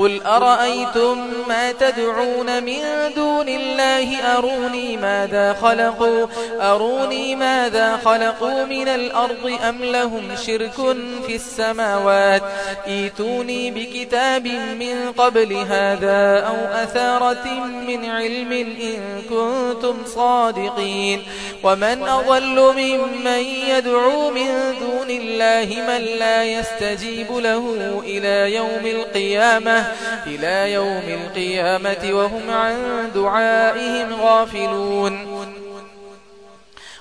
قل أرأيتم ما تدعون من دون الله؟ أروني ماذا خلقوا؟ أروني ماذا خلقوا من الأرض أم لهم شرك في السماوات؟ إيتوني بكتاب من قبل هذا أو أثارة من علم إن كنتم صادقين. ومن أضل ممن يدعو من دون الله؟ من لا يستجيب له إلى يوم القيامة. إلى يوم القيامة وهم عن دعائهم غافلون.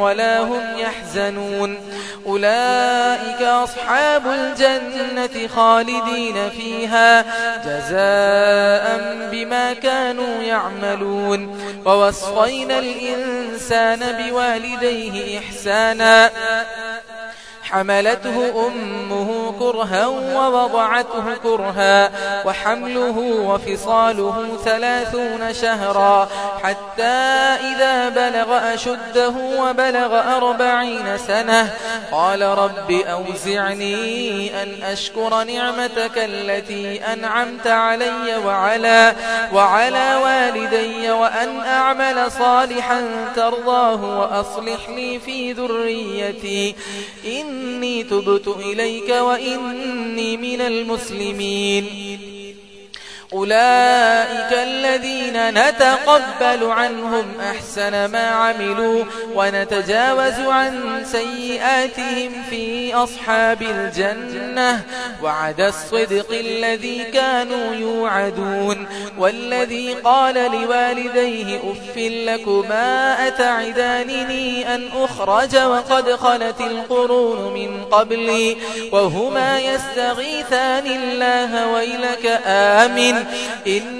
ولا هم يحزنون. أولئك أصحاب الجنة خالدين فيها جزاء بما كانوا يعملون. ووصفين الإنسان بوالديه إحسانا. حملته أمه كرها ووضعته كرها وحمله وفصاله ثلاثون شهرا حتى إذا بلغ أشده وبلغ أربعين سنة قال رب أوزعني أن أشكر نعمتك التي أنعمت علي وعلى, وعلى والدي وأن أعمل صالحا ترضاه وأصلح لي في ذريتي إن إني تبت إليك وإني من المسلمين. أولئك الذين نتقبل عنهم أحسن ما عملوا. ونتجاوز عن سيئاتهم في أصحاب الجنة وعد الصدق الذي كانوا يوعدون والذي قال لوالديه أفل لكما أتعدانني أن أخرج وقد خلت القرون من قبلي وهما يستغيثان الله ويلك آمن إن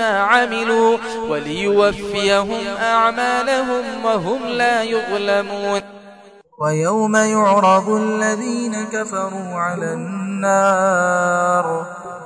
بما عملوا وليوفيهم أعمالهم وهم لا يظلمون. ويوم يعرض الذين كفروا على النار.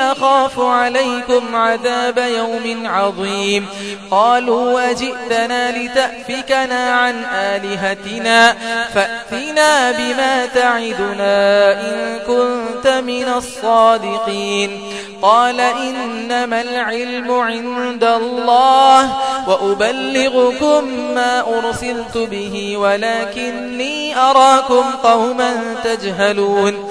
أخاف عليكم عذاب يوم عظيم. قالوا وجئتنا لتأفكنا عن آلهتنا. فأتنا بما تعدنا إن كنت من الصادقين. قال إنما العلم عند الله. وأبلغكم ما أرسلت به. ولكني أراكم قوما تجهلون.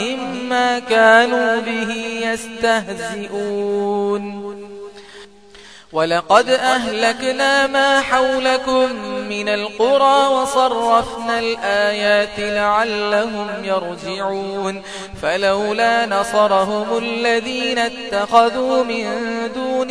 بِعَذَابِهِمْ مَا كَانُوا بِهِ يَسْتَهْزِئُونَ. وَلَقَدْ أَهْلَكْنَا مَا حَوْلَكُمْ مِنَ الْقُرَى وَصَرَّفْنَا الْآيَاتِ لَعَلَّهُمْ يَرْجِعُونَ. فَلَوْلَا نَصَرَهُمُ الَّذِينَ اتَّخَذُوا مِن دُونِ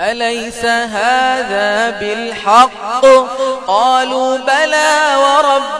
أليس هذا بالحق؟ قالوا بلى وربنا